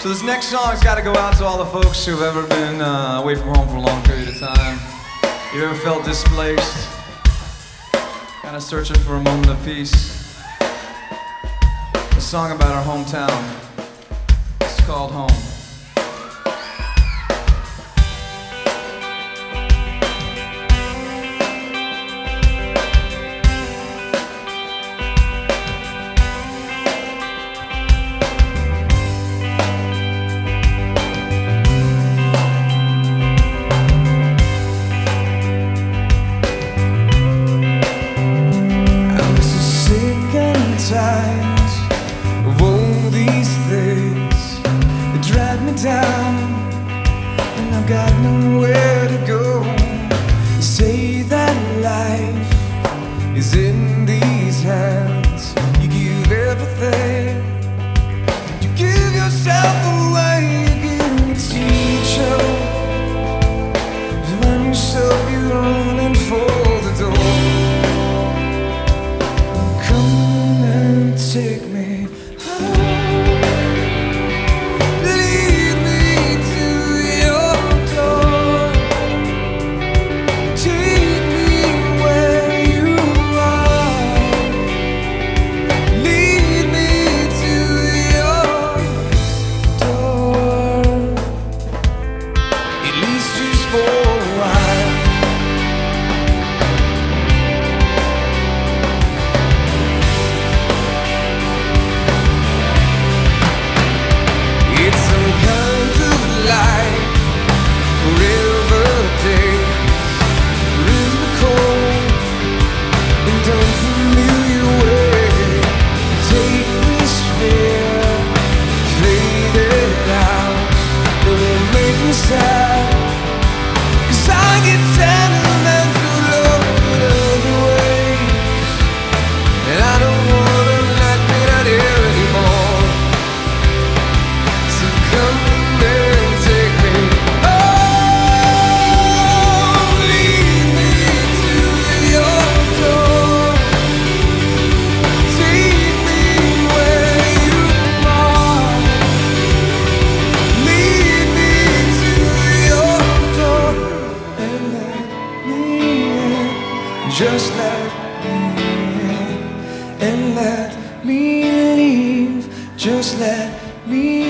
So this next song's got to go out to all the folks who've ever been uh, away from home for a long period of time. You ever felt displaced? Kind of searching for a moment of peace. A song about our hometown. It's called Home. life is in these hands. You give everything. Just let me in and let me leave. Just let me